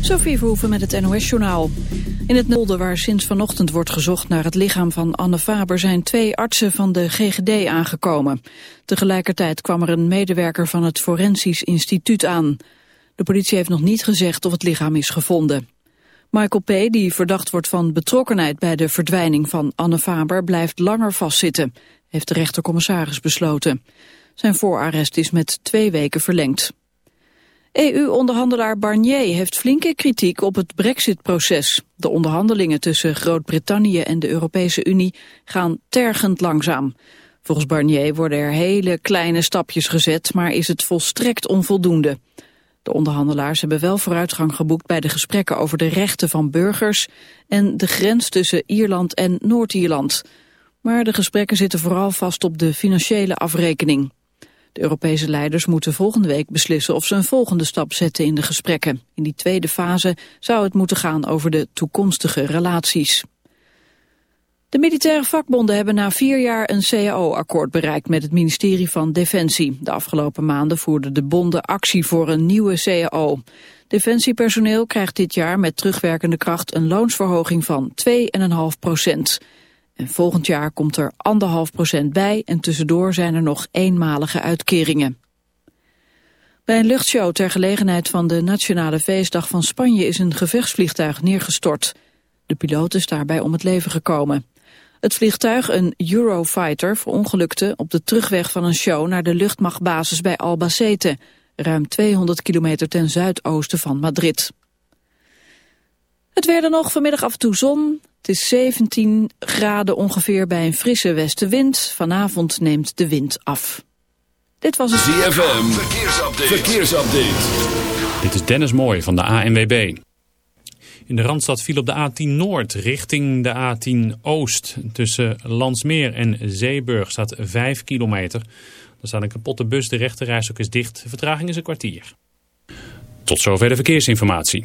Sophie Verhoeven met het NOS-journaal. In het Nolde, waar sinds vanochtend wordt gezocht naar het lichaam van Anne Faber... zijn twee artsen van de GGD aangekomen. Tegelijkertijd kwam er een medewerker van het Forensisch Instituut aan. De politie heeft nog niet gezegd of het lichaam is gevonden. Michael P., die verdacht wordt van betrokkenheid bij de verdwijning van Anne Faber... blijft langer vastzitten, heeft de rechtercommissaris besloten. Zijn voorarrest is met twee weken verlengd. EU-onderhandelaar Barnier heeft flinke kritiek op het brexit-proces. De onderhandelingen tussen Groot-Brittannië en de Europese Unie gaan tergend langzaam. Volgens Barnier worden er hele kleine stapjes gezet, maar is het volstrekt onvoldoende. De onderhandelaars hebben wel vooruitgang geboekt bij de gesprekken over de rechten van burgers en de grens tussen Ierland en Noord-Ierland. Maar de gesprekken zitten vooral vast op de financiële afrekening. De Europese leiders moeten volgende week beslissen of ze een volgende stap zetten in de gesprekken. In die tweede fase zou het moeten gaan over de toekomstige relaties. De militaire vakbonden hebben na vier jaar een CAO-akkoord bereikt met het ministerie van Defensie. De afgelopen maanden voerden de bonden actie voor een nieuwe CAO. Defensiepersoneel krijgt dit jaar met terugwerkende kracht een loonsverhoging van 2,5 procent. En volgend jaar komt er anderhalf procent bij en tussendoor zijn er nog eenmalige uitkeringen. Bij een luchtshow ter gelegenheid van de Nationale Feestdag van Spanje is een gevechtsvliegtuig neergestort. De piloot is daarbij om het leven gekomen. Het vliegtuig, een Eurofighter, verongelukte op de terugweg van een show naar de luchtmachtbasis bij Albacete, ruim 200 kilometer ten zuidoosten van Madrid. Het weer dan nog, vanmiddag af en toe zon. Het is 17 graden ongeveer bij een frisse westenwind. Vanavond neemt de wind af. Dit was het ZFM, verkeersupdate. verkeersupdate. Dit is Dennis Mooij van de ANWB. In de Randstad viel op de A10 Noord richting de A10 Oost. Tussen Landsmeer en Zeeburg staat 5 kilometer. Er staat een kapotte bus, de rechterreis ook is dicht. De vertraging is een kwartier. Tot zover de verkeersinformatie.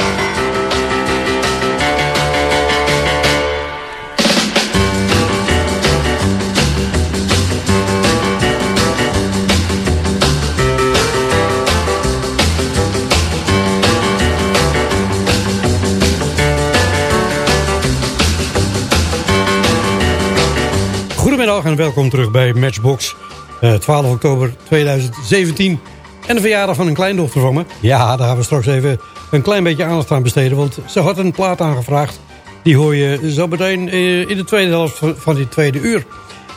En welkom terug bij Matchbox. Uh, 12 oktober 2017. En de verjaardag van een kleindochter van me. Ja, daar gaan we straks even een klein beetje aandacht aan besteden. Want ze had een plaat aangevraagd. Die hoor je zo meteen uh, in de tweede helft van, dit tweede uur.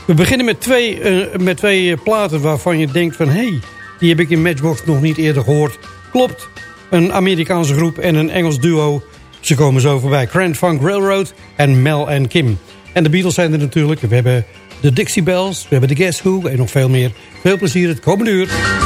We beginnen met twee, uh, met twee platen waarvan je denkt van... hé, hey, die heb ik in Matchbox nog niet eerder gehoord. Klopt, een Amerikaanse groep en een Engels duo. Ze komen zo voorbij. Grand Funk Railroad en Mel en Kim. En de Beatles zijn er natuurlijk. We hebben de Dixie Bells, we hebben de Guess Who en nog veel meer. Veel plezier het komende uur.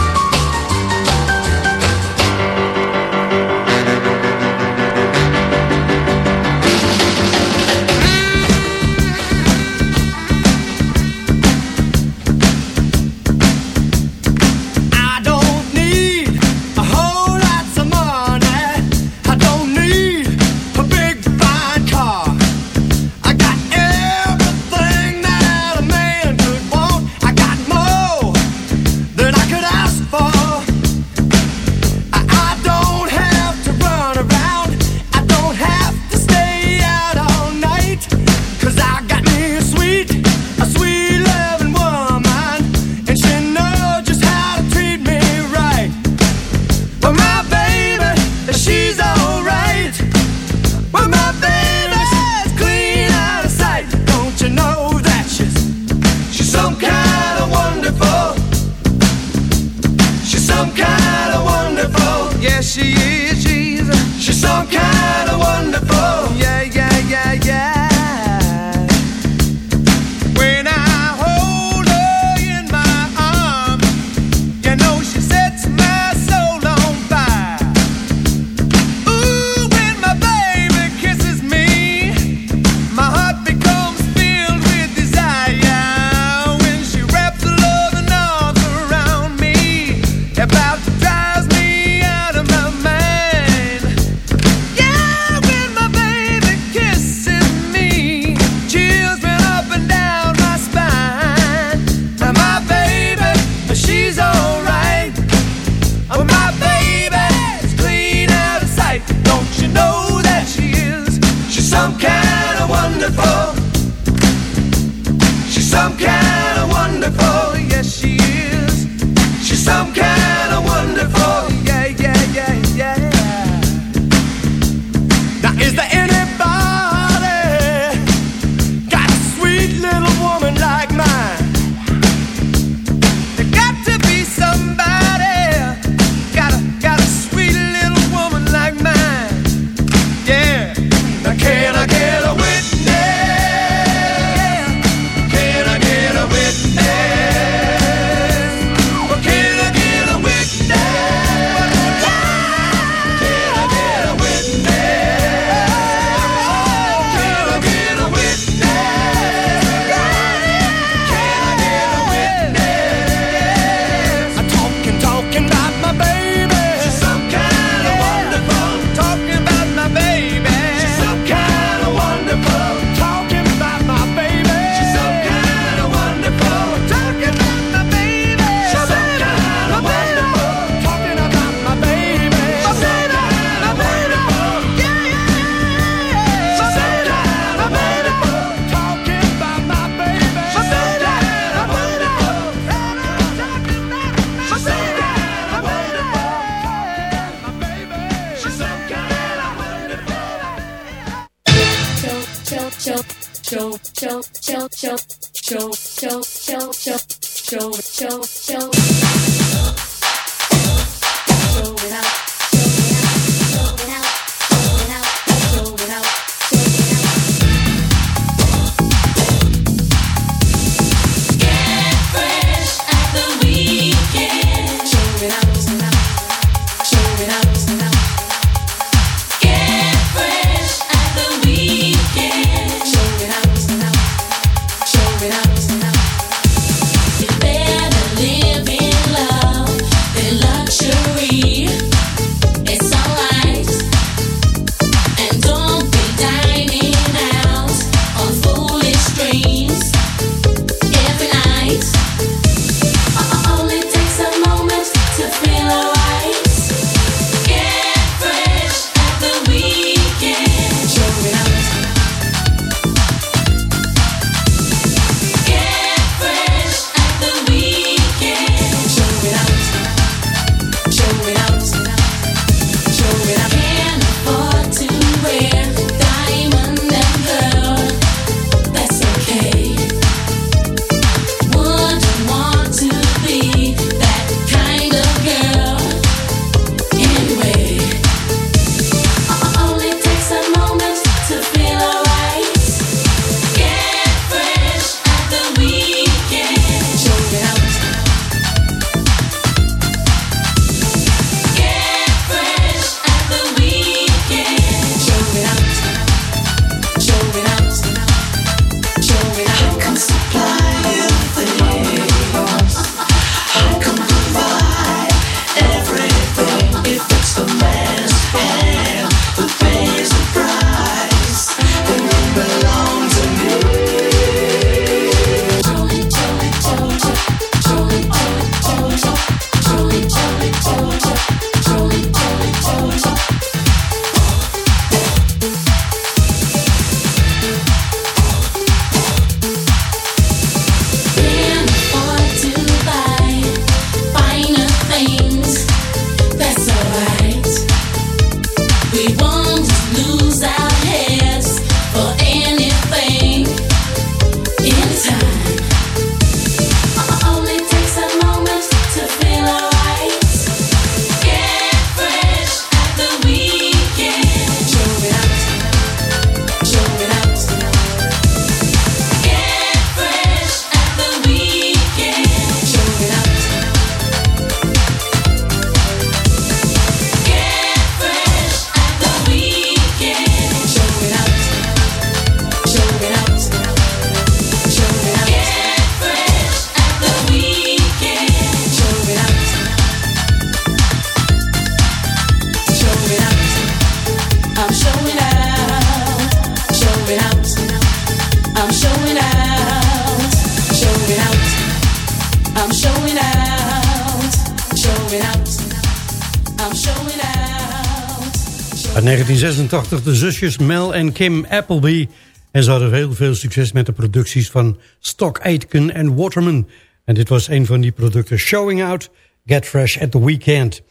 1986 de zusjes Mel en Kim Appleby. En ze hadden heel veel succes met de producties van Stock Aitken en Waterman. En dit was een van die producten. Showing Out, Get Fresh at the Weekend.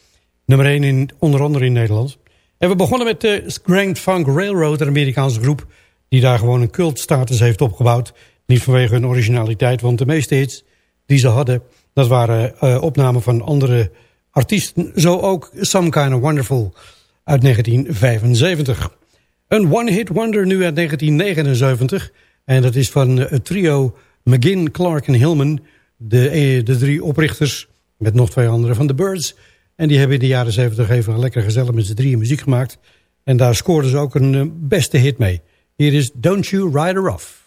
Nummer 1 in, onder andere in Nederland. En we begonnen met de Grand Funk Railroad, een Amerikaanse groep... die daar gewoon een cultstatus heeft opgebouwd. Niet vanwege hun originaliteit, want de meeste hits die ze hadden... dat waren uh, opnamen van andere artiesten. Zo ook Some Kind of Wonderful uit 1975. Een one-hit wonder nu uit 1979. En dat is van het trio McGinn, Clark en Hillman. De, eh, de drie oprichters met nog twee anderen van The Birds. En die hebben in de jaren 70 even lekker gezellig met z'n drieën muziek gemaakt. En daar scoorden ze ook een eh, beste hit mee. Hier is Don't You Ride Her Off.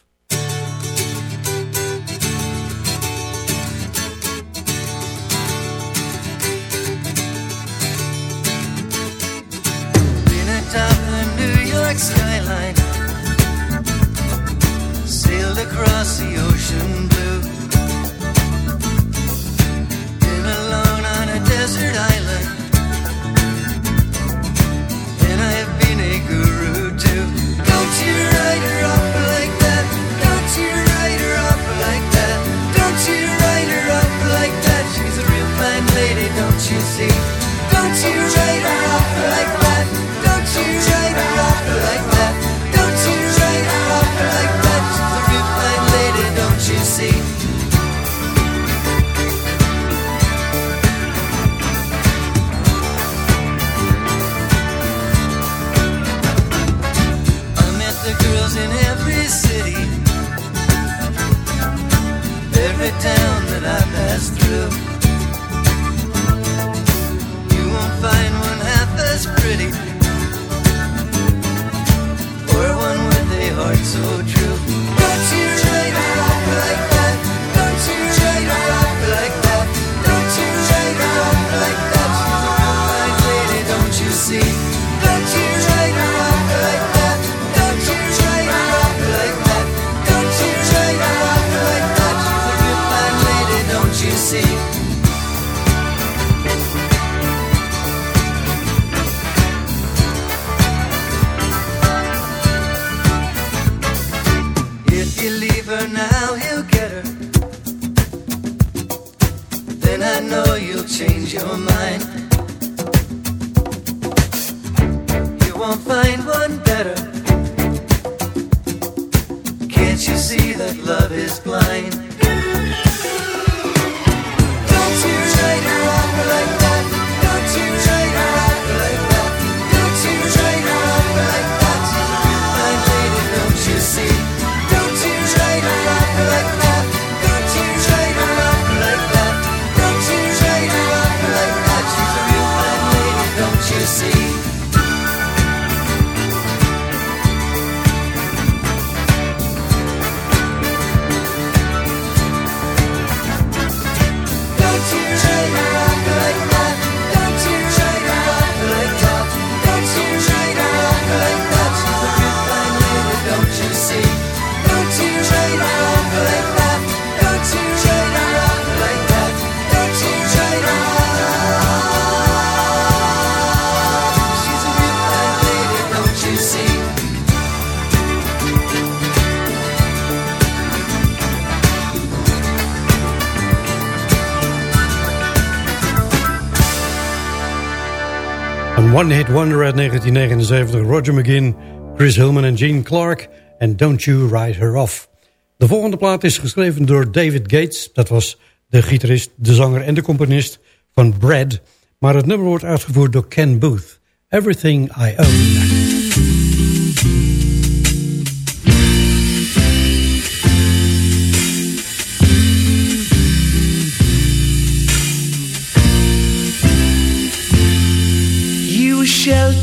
One Hit Wonder uit 1979. Roger McGinn, Chris Hillman en Gene Clark. En Don't You Ride Her Off. De volgende plaat is geschreven door David Gates. Dat was de gitarist, de zanger en de componist van Brad. Maar het nummer wordt uitgevoerd door Ken Booth. Everything I Own.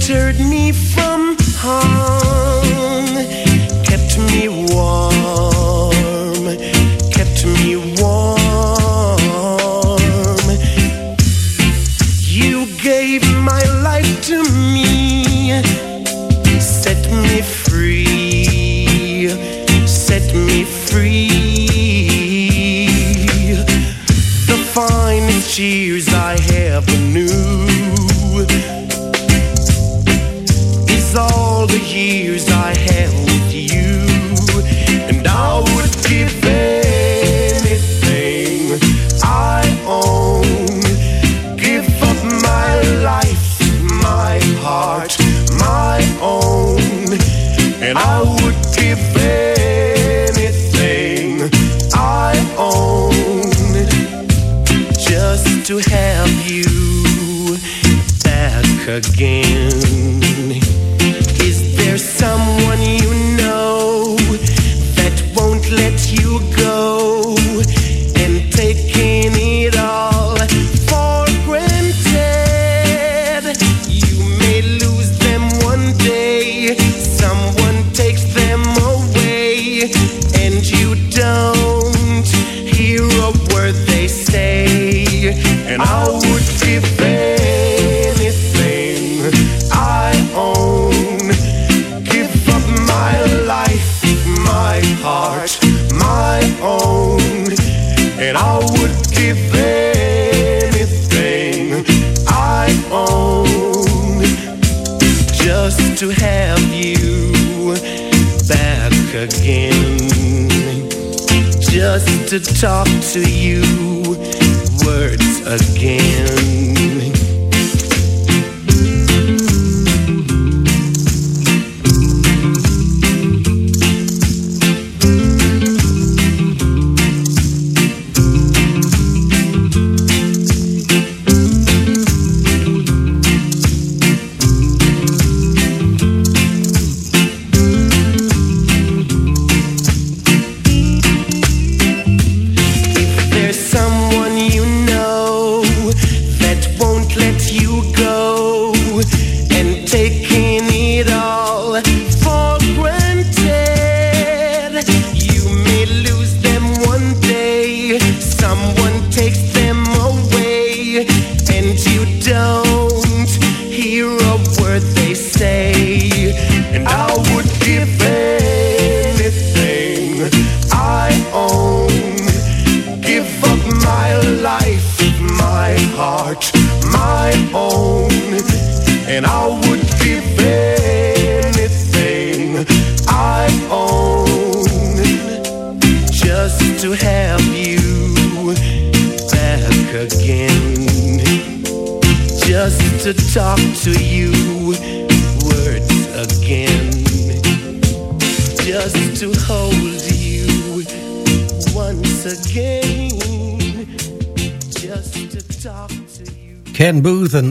Sheltered me from harm,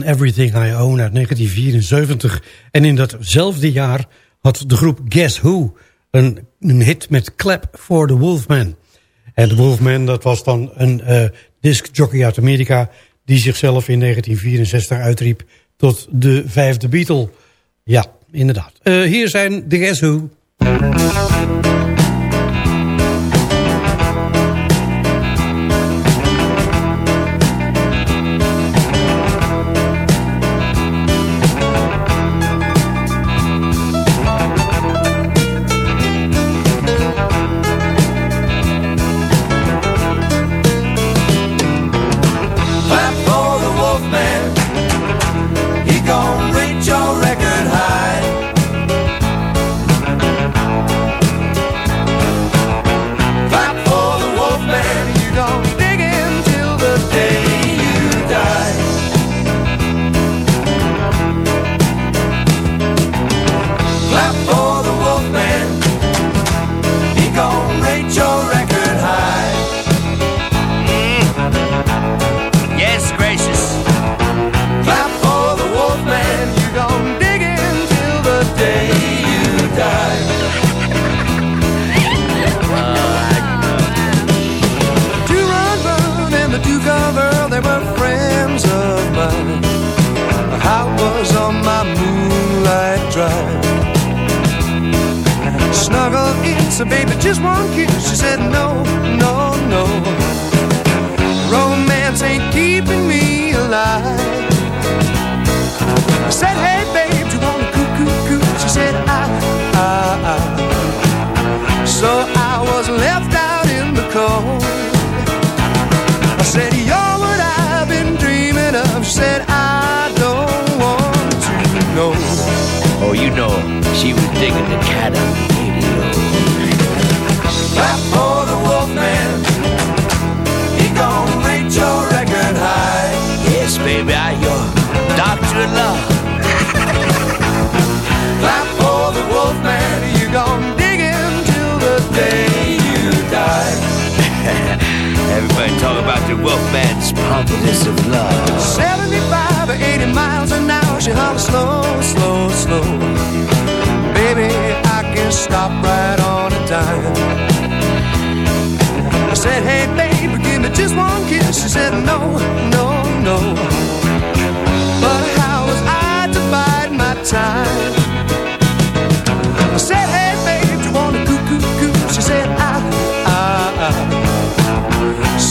Everything I Own uit 1974. En in datzelfde jaar had de groep Guess Who een, een hit met Clap for the Wolfman. En de Wolfman, dat was dan een disc discjockey uit Amerika... die zichzelf in 1964 uitriep tot de vijfde Beatle. Ja, inderdaad. Eh, hier zijn de Guess Who.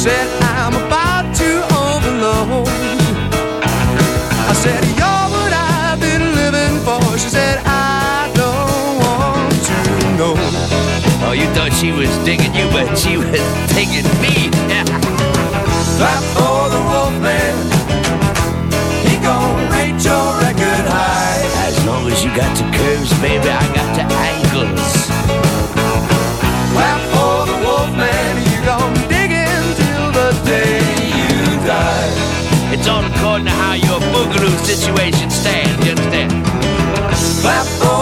said, I'm about to overload. I said, you're what I've been living for. She said, I don't want to know. Oh, you thought she was digging you, but she was digging me. Clap for the wolf man. He gon' reach your record high. As long as you got the curves, baby, I got the angles. situation stand, you understand? Clap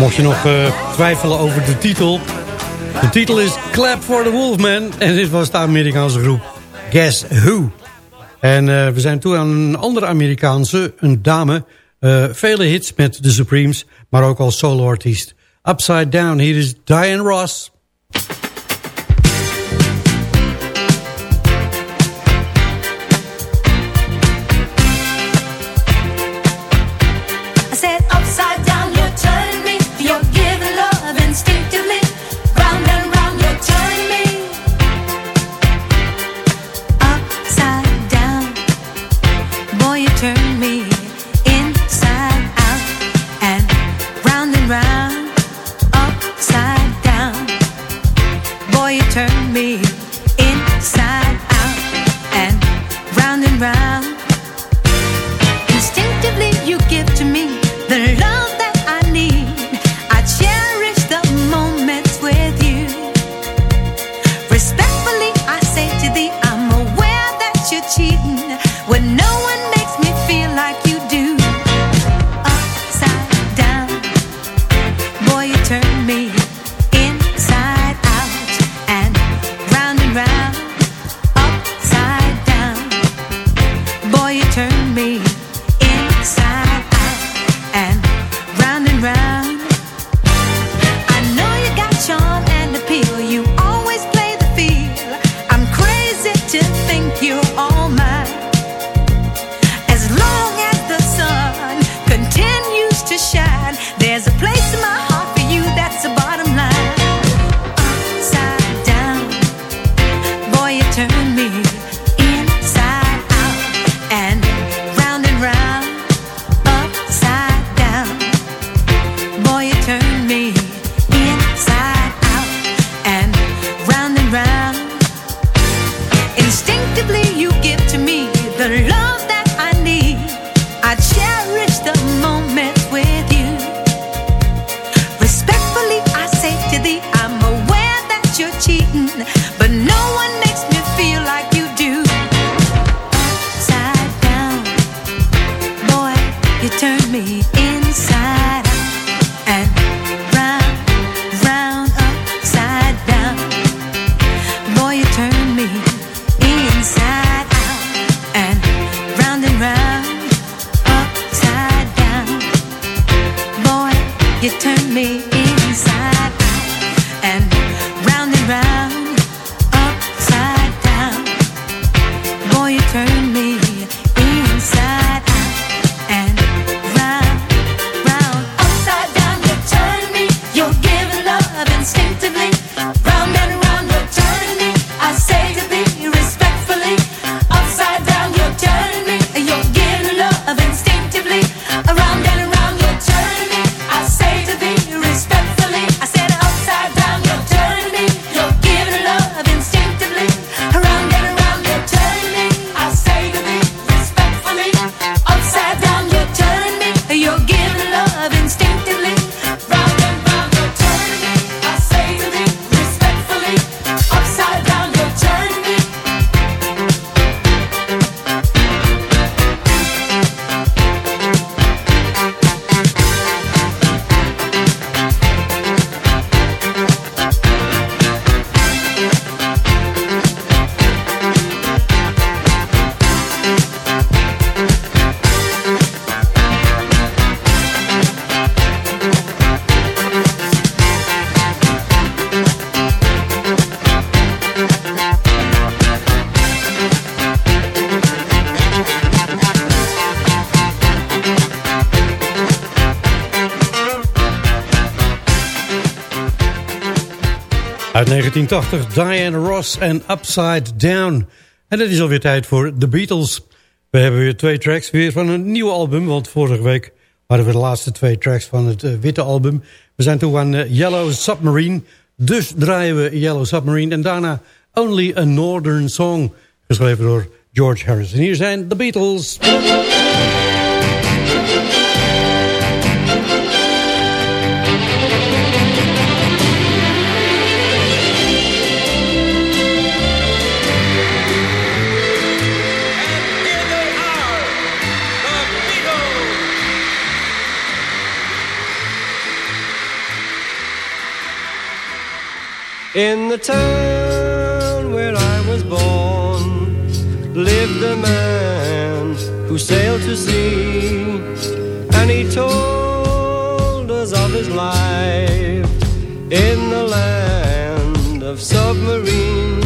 Mocht je nog eh, twijfelen over de titel. De titel is Clap for the Wolfman. En dit was de Amerikaanse groep Guess Who. En eh, we zijn toe aan een andere Amerikaanse, een dame. Eh, vele hits met de Supremes, maar ook als soloartiest. Upside Down, hier is Diane Ross. 1980, Diane Ross en Upside Down. En het is alweer tijd voor The Beatles. We hebben weer twee tracks, weer van een nieuw album. Want vorige week hadden we de laatste twee tracks van het eh, witte album. We zijn toe aan eh, Yellow Submarine. Dus draaien we Yellow Submarine. En daarna Only a Northern Song. Geschreven door George Harrison. hier zijn The Beatles. In the town where I was born lived a man who sailed to sea and he told us of his life in the land of submarines.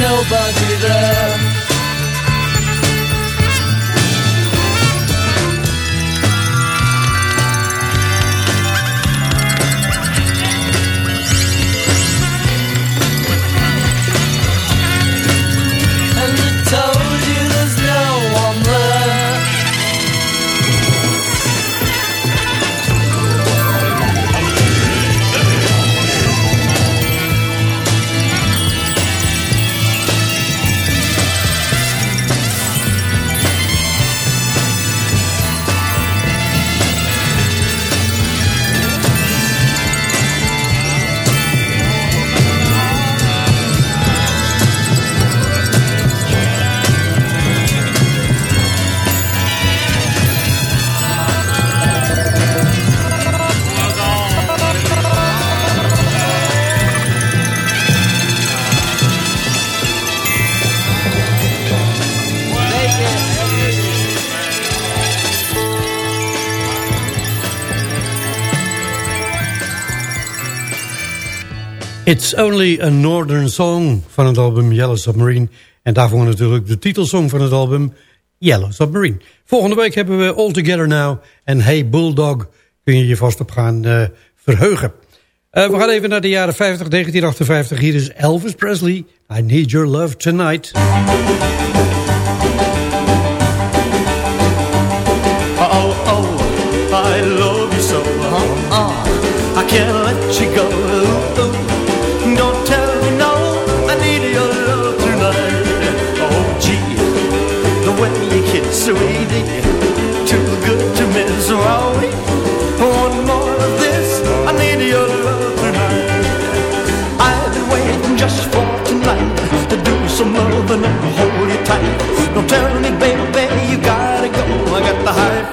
nobody there. It's Only a Northern Song van het album Yellow Submarine. En daarvoor natuurlijk de titelsong van het album Yellow Submarine. Volgende week hebben we All Together Now en Hey Bulldog. Kun je je vast op gaan eh, verheugen. Eh, we gaan even naar de jaren 50, 1958. Hier is Elvis Presley. I Need Your Love Tonight. Oh, oh, I love you so. Uh-uh. I can't let you go.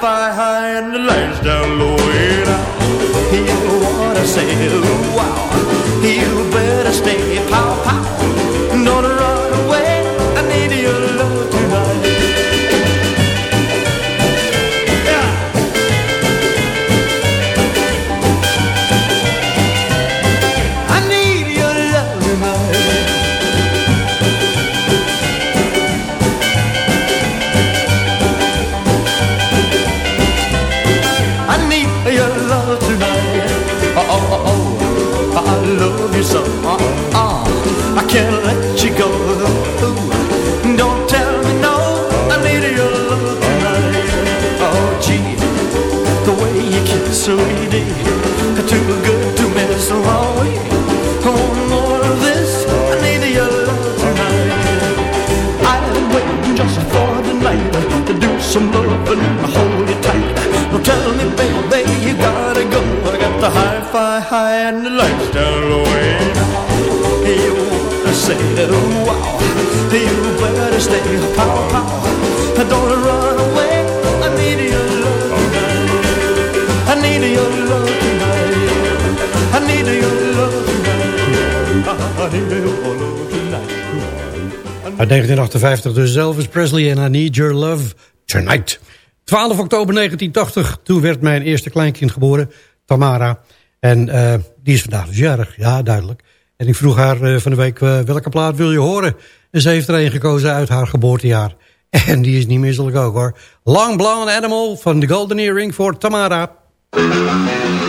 Hi-fi high and the lights down low. And I what I say, wow. You better stay, too good to miss. Oh, one more of this. I need your love tonight. Been waiting just for the night to do some loving and hold you tight. Don't tell me, baby, you gotta go. I got the hi-fi high and the lights down. And you wanna say, oh, wow, you better stay, pow, pow. Don't run away. I need. I need your love tonight. I need your love tonight. I need your love tonight. Uit 1958 dus Elvis Presley en I Need Your Love Tonight. 12 oktober 1980, toen werd mijn eerste kleinkind geboren, Tamara. En eh, die is vandaag dus jarig, ja duidelijk. En ik vroeg haar eh, van de week, eh, welke plaat wil je horen? En ze heeft er een gekozen uit haar geboortejaar. En die is niet misselijk ook hoor. Long Blonde Animal van The Golden Earring voor Tamara. Thank you.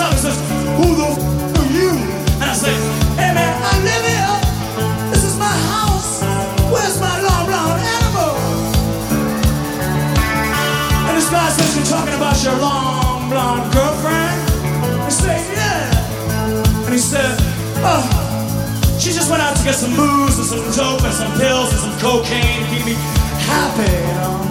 He and says, Who the f are you? And I say, Hey man, I live here. This is my house. Where's my long blonde animal? And this guy says, You're talking about your long blonde girlfriend? I say, Yeah. And he said, Oh, she just went out to get some booze and some dope and some pills and some cocaine to keep me happy, you know.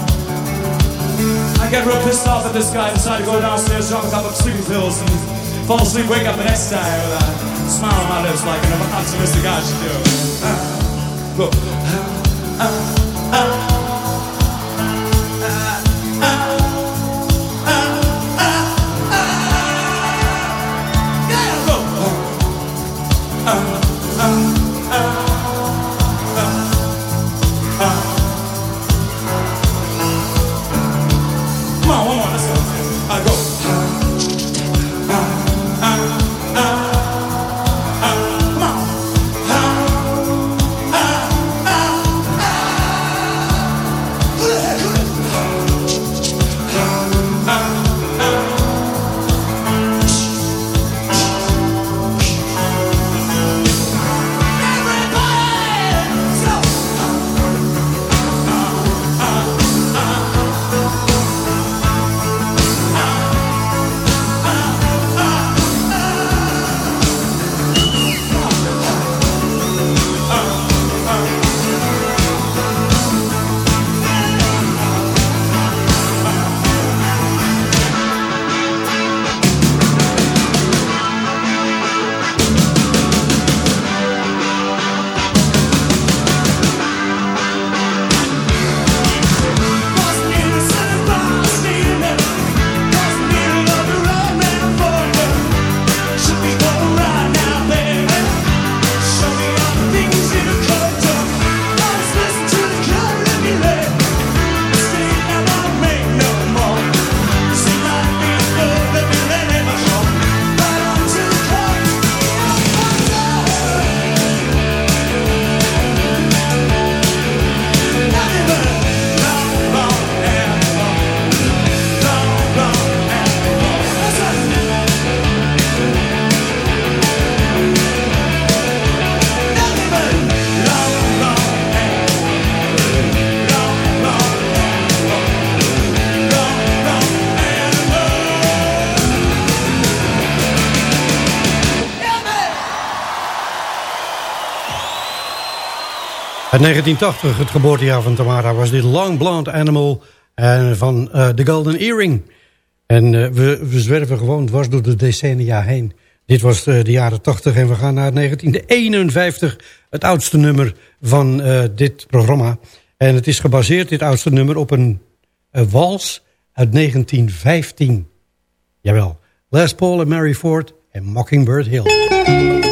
I get real pissed off at this guy decided to go downstairs, drop a couple of sleeping pills, and fall asleep, wake up the next day with a smile on my lips like an optimistic guy should do. Uh, go. Uh, uh, Uit 1980, het geboortejaar van Tamara, was dit Long Blonde Animal en van eh, The Golden Earring. En eh, we, we zwerven gewoon dwars door de decennia heen. Dit was eh, de jaren 80 en we gaan naar 1951, het oudste nummer van eh, dit programma. En het is gebaseerd, dit oudste nummer, op een, een wals uit 1915. Jawel, Les Paul en Mary Ford en Mockingbird Hill.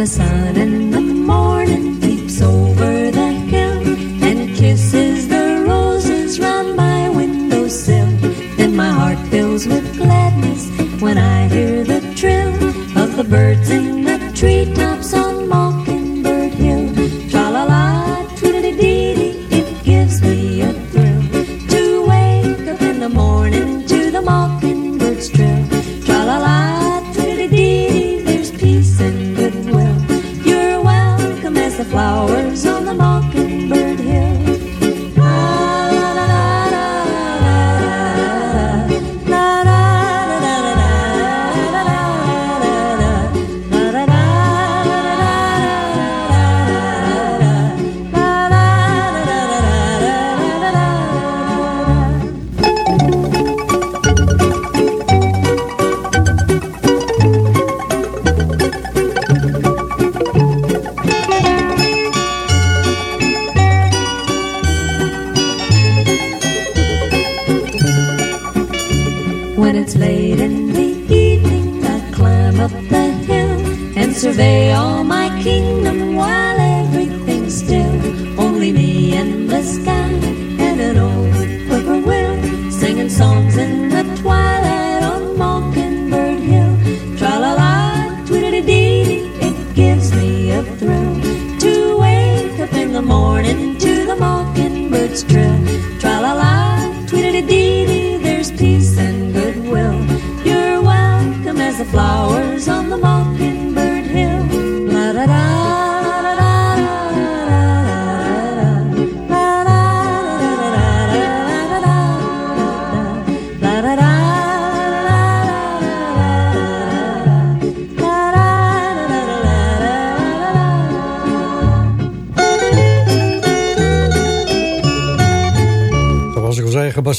The sun in the morning peeps over the hill and kisses the roses round my windowsill, then my heart fills with gladness when I hear the trill of the birds in the treetops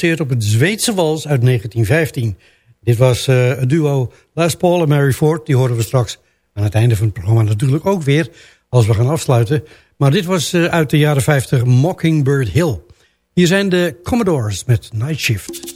op het Zweedse wals uit 1915. Dit was eh, het duo Les Paul en Mary Ford. Die horen we straks aan het einde van het programma natuurlijk ook weer... als we gaan afsluiten. Maar dit was eh, uit de jaren 50 Mockingbird Hill. Hier zijn de Commodores met Night Shift.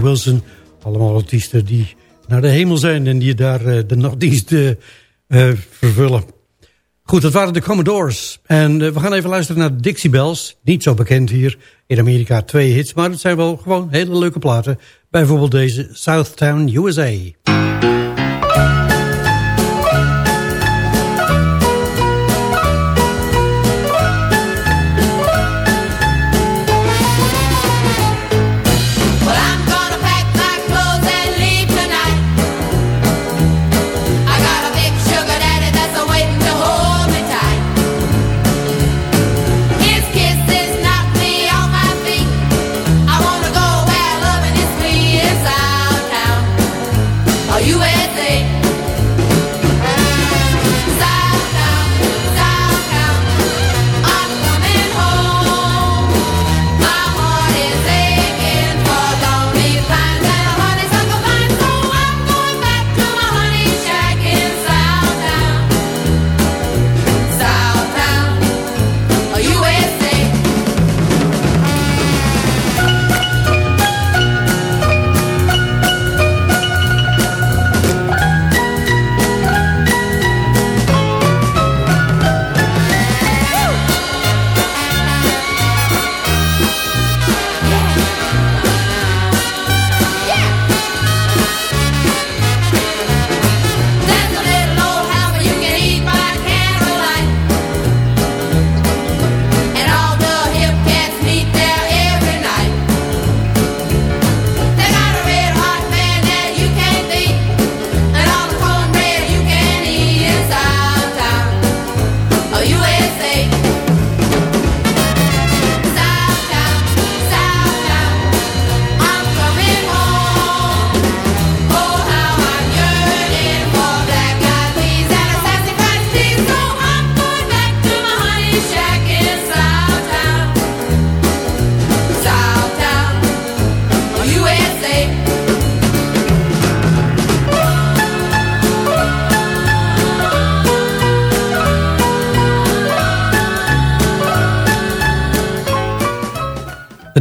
Wilson. Allemaal artiesten die naar de hemel zijn en die daar eh, de nog nachtdienst eh, vervullen. Goed, dat waren de Commodores. En eh, we gaan even luisteren naar Dixie Bells. Niet zo bekend hier in Amerika, twee hits. Maar het zijn wel gewoon hele leuke platen. Bijvoorbeeld deze Southtown USA.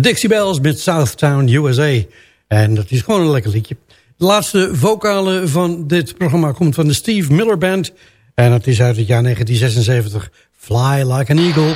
Dixie Bells met Southtown USA. En dat is gewoon een lekker liedje. De laatste vocale van dit programma komt van de Steve Miller Band. En dat is uit het jaar 1976. Fly Like an Eagle.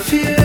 feel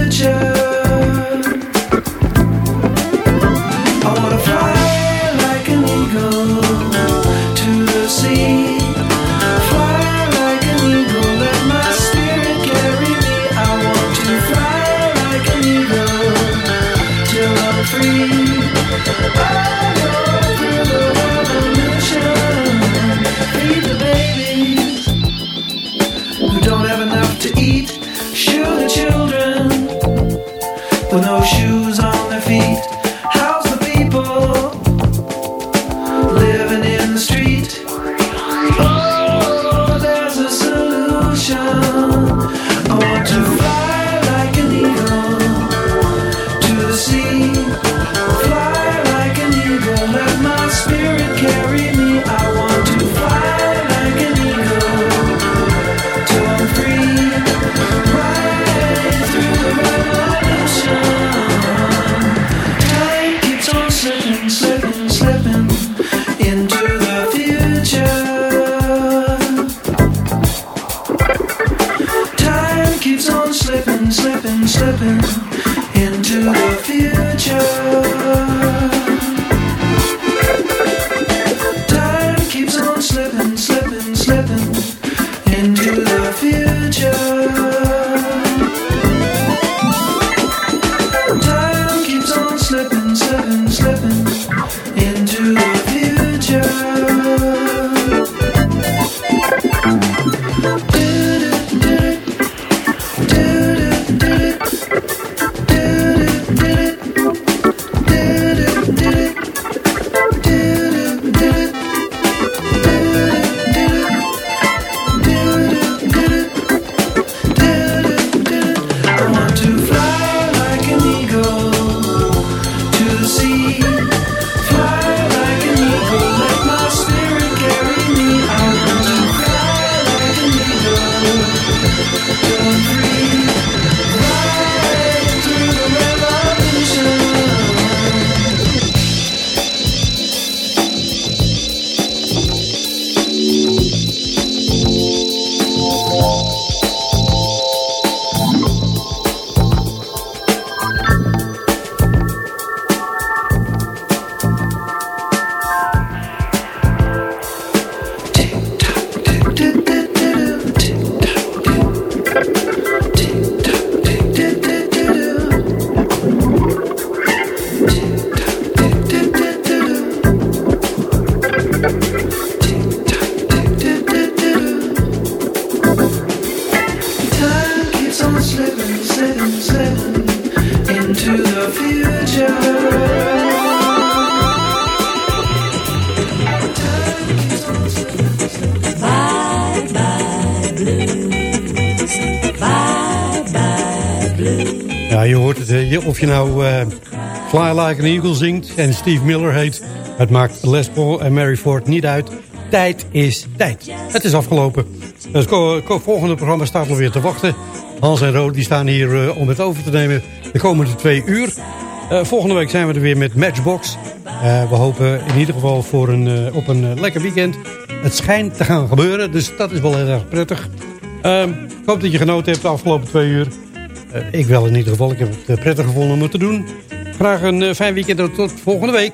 An Eagle zingt en Steve Miller heet. Het maakt Les Paul en Mary Ford niet uit. Tijd is tijd. Het is afgelopen. Het volgende programma staat alweer te wachten. Hans en Rood die staan hier eh, om het over te nemen de komende twee uur. Eh, volgende week zijn we er weer met Matchbox. Eh, we hopen in ieder geval voor een, op een lekker weekend. Het schijnt te gaan gebeuren, dus dat is wel heel erg prettig. Ehm, ik hoop dat je genoten hebt de afgelopen twee uur. Ik wel in ieder geval. Ik heb het prettig gevonden om het te doen. Graag een eh, fijn weekend en tot volgende week.